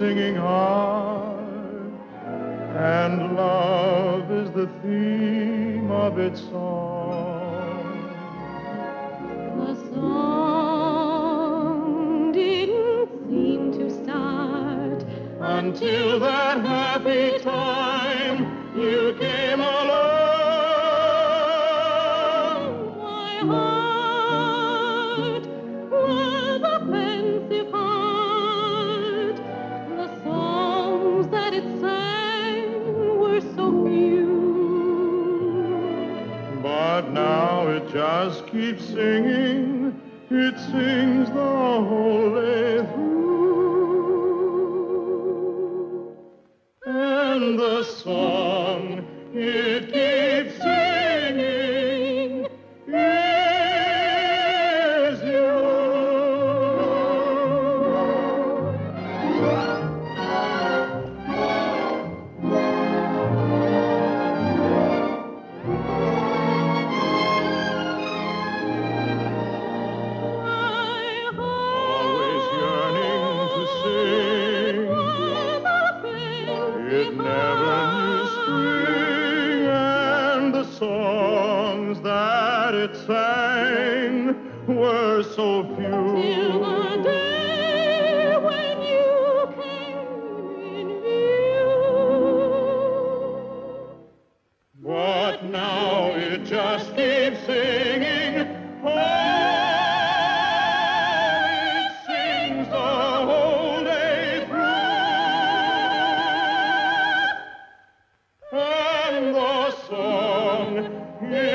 singing heart, and love is the theme of its song. The song didn't seem to start until that happy time you came along. My heart was a pensive heart. It just keeps singing. It sings the whole day through. And the song it keeps It never knew spring, and the songs that it sang were so Till few. the day when you came in view. But now through.